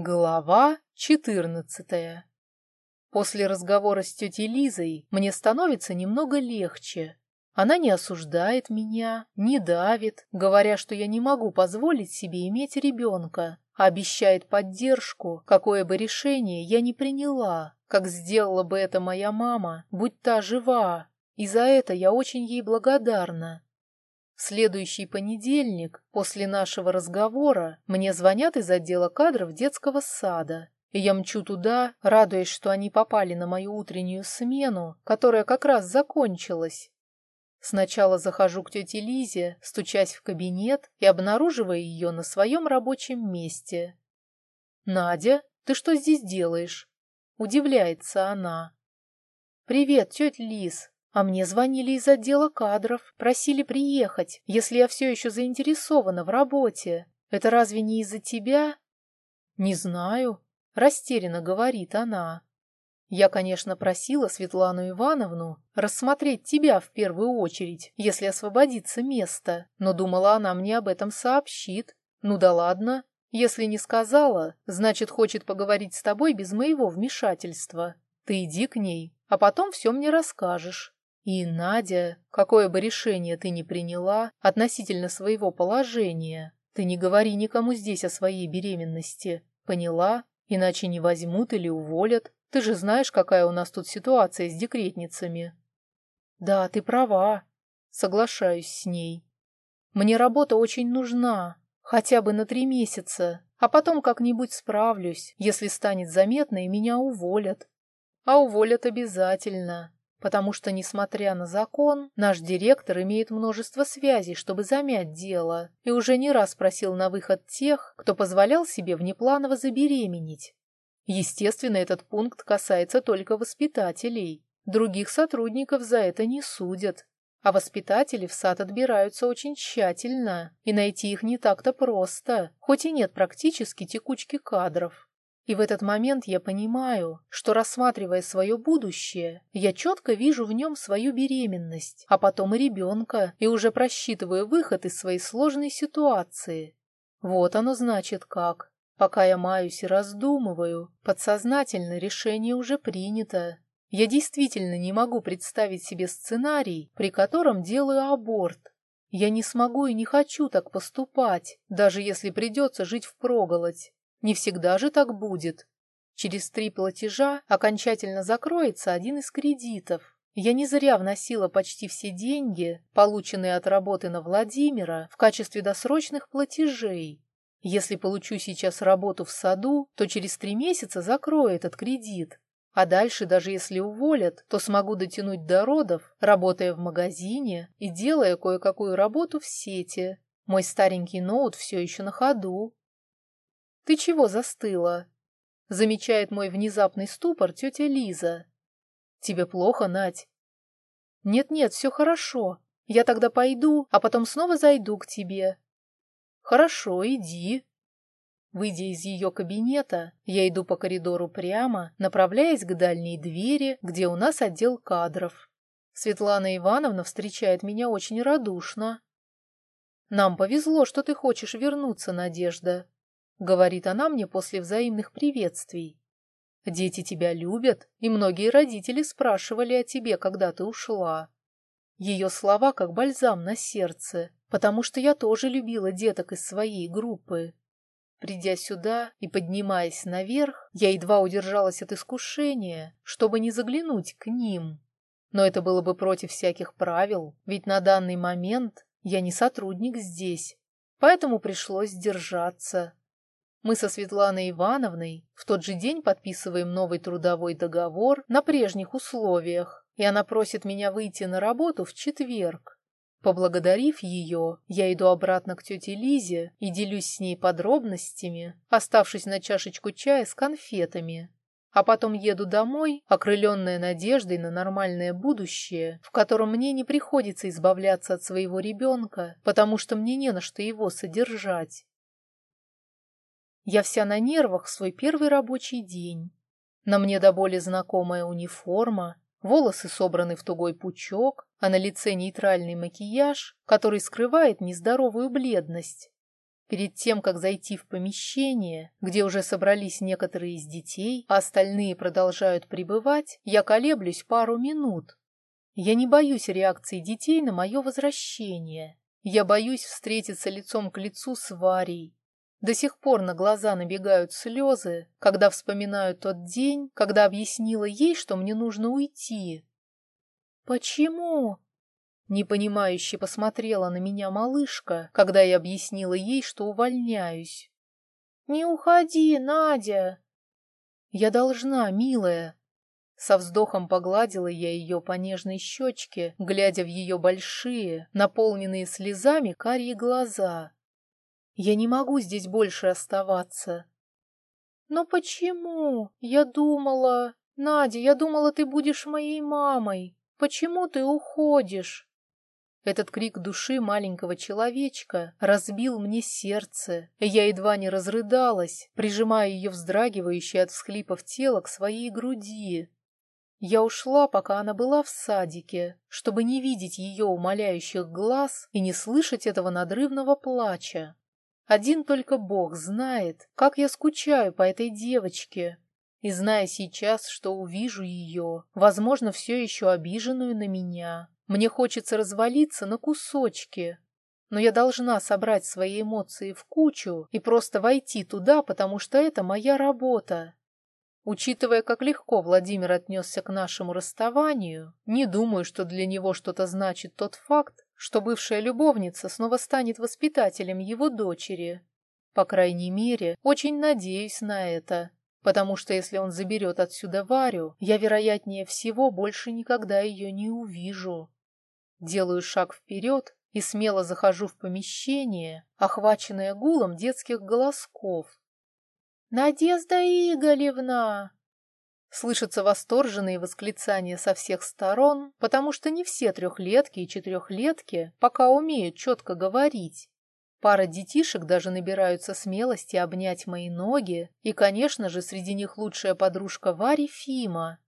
Глава четырнадцатая. После разговора с тетей Лизой мне становится немного легче. Она не осуждает меня, не давит, говоря, что я не могу позволить себе иметь ребенка, а обещает поддержку, какое бы решение я ни приняла, как сделала бы это моя мама, будь та жива. И за это я очень ей благодарна. В следующий понедельник, после нашего разговора, мне звонят из отдела кадров детского сада. Я мчу туда, радуясь, что они попали на мою утреннюю смену, которая как раз закончилась. Сначала захожу к тете Лизе, стучась в кабинет и обнаруживая ее на своем рабочем месте. «Надя, ты что здесь делаешь?» Удивляется она. «Привет, тетя Лиз. А мне звонили из отдела кадров, просили приехать, если я все еще заинтересована в работе. Это разве не из-за тебя? Не знаю, растерянно говорит она. Я, конечно, просила Светлану Ивановну рассмотреть тебя в первую очередь, если освободится место, но думала, она мне об этом сообщит. Ну да ладно, если не сказала, значит, хочет поговорить с тобой без моего вмешательства. Ты иди к ней, а потом все мне расскажешь. И, Надя, какое бы решение ты ни приняла относительно своего положения, ты не говори никому здесь о своей беременности. Поняла? Иначе не возьмут или уволят. Ты же знаешь, какая у нас тут ситуация с декретницами. Да, ты права. Соглашаюсь с ней. Мне работа очень нужна, хотя бы на три месяца, а потом как-нибудь справлюсь, если станет заметно и меня уволят. А уволят обязательно потому что, несмотря на закон, наш директор имеет множество связей, чтобы замять дело, и уже не раз просил на выход тех, кто позволял себе внепланово забеременеть. Естественно, этот пункт касается только воспитателей. Других сотрудников за это не судят. А воспитатели в сад отбираются очень тщательно, и найти их не так-то просто, хоть и нет практически текучки кадров. И в этот момент я понимаю, что, рассматривая свое будущее, я четко вижу в нем свою беременность, а потом и ребенка, и уже просчитываю выход из своей сложной ситуации. Вот оно значит как. Пока я маюсь и раздумываю, подсознательно решение уже принято. Я действительно не могу представить себе сценарий, при котором делаю аборт. Я не смогу и не хочу так поступать, даже если придется жить впроголодь. Не всегда же так будет. Через три платежа окончательно закроется один из кредитов. Я не зря вносила почти все деньги, полученные от работы на Владимира, в качестве досрочных платежей. Если получу сейчас работу в саду, то через три месяца закрою этот кредит. А дальше, даже если уволят, то смогу дотянуть до родов, работая в магазине и делая кое-какую работу в сети. Мой старенький ноут все еще на ходу, «Ты чего застыла?» Замечает мой внезапный ступор тетя Лиза. «Тебе плохо, Надь?» «Нет-нет, все хорошо. Я тогда пойду, а потом снова зайду к тебе». «Хорошо, иди». Выйдя из ее кабинета, я иду по коридору прямо, направляясь к дальней двери, где у нас отдел кадров. Светлана Ивановна встречает меня очень радушно. «Нам повезло, что ты хочешь вернуться, Надежда», — говорит она мне после взаимных приветствий. «Дети тебя любят, и многие родители спрашивали о тебе, когда ты ушла». Ее слова как бальзам на сердце, потому что я тоже любила деток из своей группы. Придя сюда и поднимаясь наверх, я едва удержалась от искушения, чтобы не заглянуть к ним. Но это было бы против всяких правил, ведь на данный момент я не сотрудник здесь, поэтому пришлось сдержаться. Мы со Светланой Ивановной в тот же день подписываем новый трудовой договор на прежних условиях, и она просит меня выйти на работу в четверг. Поблагодарив ее, я иду обратно к тете Лизе и делюсь с ней подробностями, оставшись на чашечку чая с конфетами. А потом еду домой, окрыленная надеждой на нормальное будущее, в котором мне не приходится избавляться от своего ребенка, потому что мне не на что его содержать. Я вся на нервах в свой первый рабочий день. На мне до боли знакомая униформа, волосы собраны в тугой пучок, а на лице нейтральный макияж, который скрывает нездоровую бледность. Перед тем, как зайти в помещение, где уже собрались некоторые из детей, а остальные продолжают пребывать, я колеблюсь пару минут. Я не боюсь реакции детей на мое возвращение. Я боюсь встретиться лицом к лицу с Варей. До сих пор на глаза набегают слезы, когда вспоминаю тот день, когда объяснила ей, что мне нужно уйти. «Почему?» Непонимающе посмотрела на меня малышка, когда я объяснила ей, что увольняюсь. «Не уходи, Надя!» «Я должна, милая!» Со вздохом погладила я ее по нежной щечке, глядя в ее большие, наполненные слезами карие глаза. «Я не могу здесь больше оставаться». «Но почему? Я думала... Надя, я думала, ты будешь моей мамой. Почему ты уходишь?» Этот крик души маленького человечка разбил мне сердце, я едва не разрыдалась, прижимая ее вздрагивающее от всхлипов тело к своей груди. Я ушла, пока она была в садике, чтобы не видеть ее умоляющих глаз и не слышать этого надрывного плача. Один только Бог знает, как я скучаю по этой девочке. И зная сейчас, что увижу ее, возможно, все еще обиженную на меня, мне хочется развалиться на кусочки, но я должна собрать свои эмоции в кучу и просто войти туда, потому что это моя работа. Учитывая, как легко Владимир отнесся к нашему расставанию, не думаю, что для него что-то значит тот факт, что бывшая любовница снова станет воспитателем его дочери. По крайней мере, очень надеюсь на это, потому что если он заберет отсюда Варю, я, вероятнее всего, больше никогда ее не увижу. Делаю шаг вперед и смело захожу в помещение, охваченное гулом детских голосков. «Надежда Игоревна!» Слышатся восторженные восклицания со всех сторон, потому что не все трехлетки и четырехлетки пока умеют четко говорить. Пара детишек даже набираются смелости обнять мои ноги, и, конечно же, среди них лучшая подружка Вари Фима.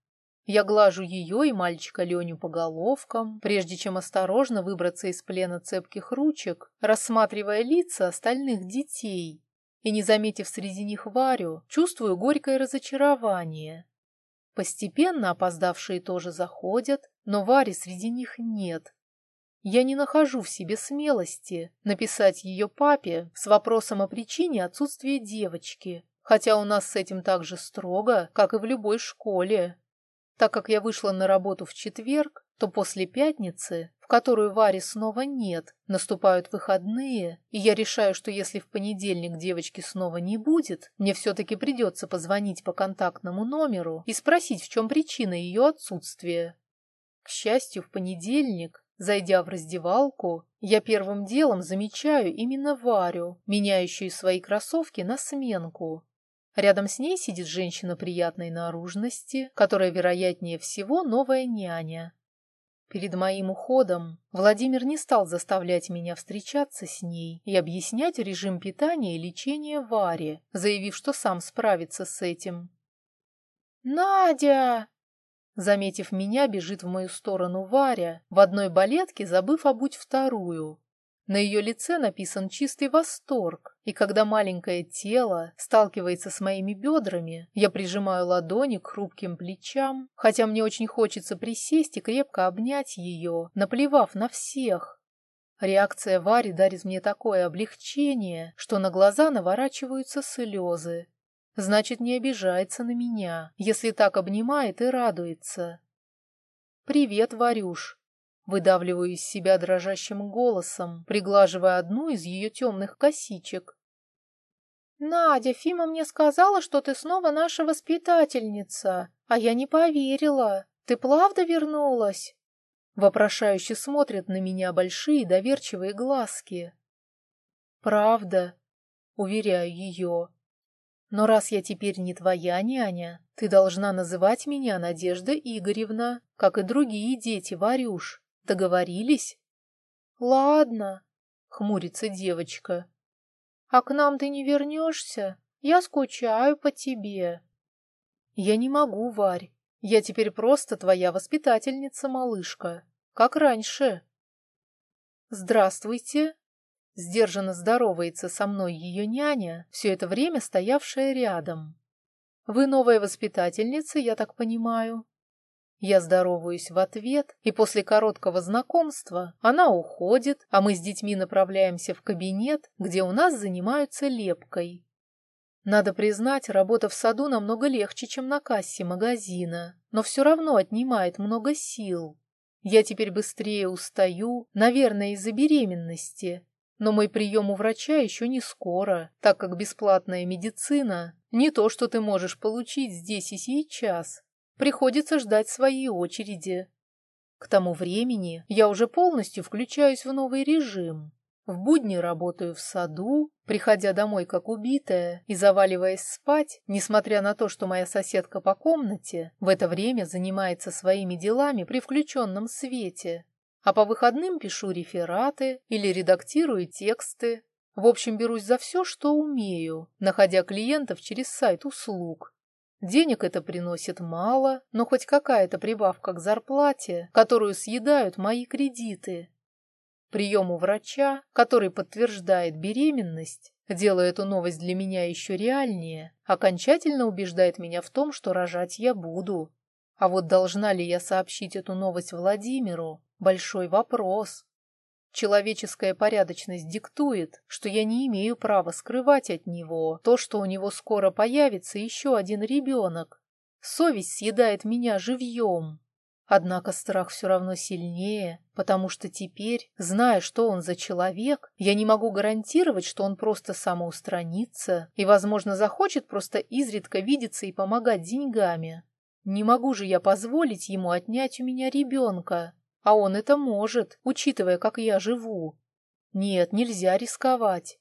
Я глажу ее и мальчика Леню по головкам, прежде чем осторожно выбраться из плена цепких ручек, рассматривая лица остальных детей. И, не заметив среди них Варю, чувствую горькое разочарование. Постепенно опоздавшие тоже заходят, но Вари среди них нет. Я не нахожу в себе смелости написать ее папе с вопросом о причине отсутствия девочки, хотя у нас с этим так же строго, как и в любой школе. Так как я вышла на работу в четверг, то после пятницы, которую Вари снова нет, наступают выходные, и я решаю, что если в понедельник девочки снова не будет, мне все-таки придется позвонить по контактному номеру и спросить, в чем причина ее отсутствия. К счастью, в понедельник, зайдя в раздевалку, я первым делом замечаю именно Варю, меняющую свои кроссовки на сменку. Рядом с ней сидит женщина приятной наружности, которая, вероятнее всего, новая няня. Перед моим уходом Владимир не стал заставлять меня встречаться с ней и объяснять режим питания и лечения Варе, заявив, что сам справится с этим. «Надя!» Заметив меня, бежит в мою сторону Варя, в одной балетке забыв обуть вторую. На ее лице написан чистый восторг, и когда маленькое тело сталкивается с моими бедрами, я прижимаю ладони к хрупким плечам, хотя мне очень хочется присесть и крепко обнять ее, наплевав на всех. Реакция Вари дарит мне такое облегчение, что на глаза наворачиваются слезы. Значит, не обижается на меня, если так обнимает и радуется. «Привет, Варюш!» Выдавливаю из себя дрожащим голосом, приглаживая одну из ее темных косичек. «Надя, Фима мне сказала, что ты снова наша воспитательница, а я не поверила. Ты правда вернулась?» Вопрошающе смотрят на меня большие доверчивые глазки. «Правда», — уверяю ее. «Но раз я теперь не твоя няня, ты должна называть меня Надежда Игоревна, как и другие дети, Варюш. Договорились? Ладно, хмурится девочка. А к нам ты не вернешься? Я скучаю по тебе. Я не могу, Варь. Я теперь просто твоя воспитательница, малышка. Как раньше. Здравствуйте. сдержанно здоровается со мной ее няня, все это время стоявшая рядом. «Вы новая воспитательница, я так понимаю?» Я здороваюсь в ответ, и после короткого знакомства она уходит, а мы с детьми направляемся в кабинет, где у нас занимаются лепкой. Надо признать, работа в саду намного легче, чем на кассе магазина, но все равно отнимает много сил. Я теперь быстрее устаю, наверное, из-за беременности, но мой прием у врача еще не скоро, так как бесплатная медицина не то, что ты можешь получить здесь и сейчас. Приходится ждать своей очереди. К тому времени я уже полностью включаюсь в новый режим. В будни работаю в саду, приходя домой как убитая и заваливаясь спать, несмотря на то, что моя соседка по комнате в это время занимается своими делами при включенном свете. А по выходным пишу рефераты или редактирую тексты. В общем, берусь за все, что умею, находя клиентов через сайт услуг. Денег это приносит мало, но хоть какая-то прибавка к зарплате, которую съедают мои кредиты. Прием у врача, который подтверждает беременность, делая эту новость для меня еще реальнее, окончательно убеждает меня в том, что рожать я буду. А вот должна ли я сообщить эту новость Владимиру? Большой вопрос. Человеческая порядочность диктует, что я не имею права скрывать от него то, что у него скоро появится еще один ребенок. Совесть съедает меня живьем. Однако страх все равно сильнее, потому что теперь, зная, что он за человек, я не могу гарантировать, что он просто самоустранится и, возможно, захочет просто изредка видеться и помогать деньгами. Не могу же я позволить ему отнять у меня ребенка, а он это может, учитывая, как я живу. Нет, нельзя рисковать.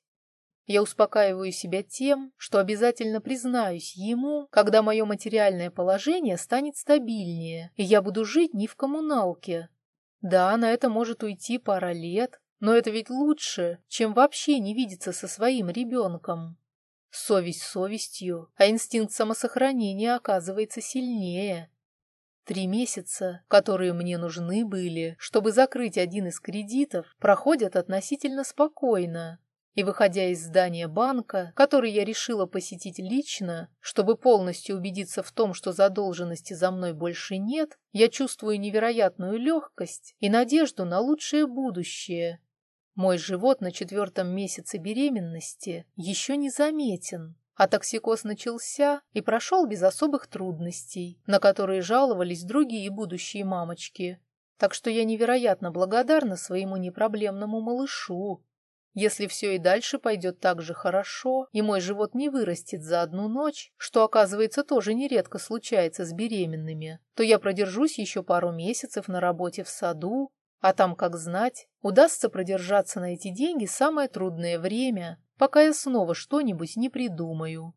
Я успокаиваю себя тем, что обязательно признаюсь ему, когда мое материальное положение станет стабильнее, и я буду жить не в коммуналке. Да, на это может уйти пара лет, но это ведь лучше, чем вообще не видеться со своим ребенком. Совесть совестью, а инстинкт самосохранения оказывается сильнее. Три месяца, которые мне нужны были, чтобы закрыть один из кредитов, проходят относительно спокойно. И, выходя из здания банка, который я решила посетить лично, чтобы полностью убедиться в том, что задолженности за мной больше нет, я чувствую невероятную легкость и надежду на лучшее будущее. Мой живот на четвертом месяце беременности еще не заметен, а токсикоз начался и прошел без особых трудностей, на которые жаловались другие будущие мамочки. Так что я невероятно благодарна своему непроблемному малышу. Если все и дальше пойдет так же хорошо, и мой живот не вырастет за одну ночь, что, оказывается, тоже нередко случается с беременными, то я продержусь еще пару месяцев на работе в саду, а там, как знать, удастся продержаться на эти деньги самое трудное время, пока я снова что-нибудь не придумаю.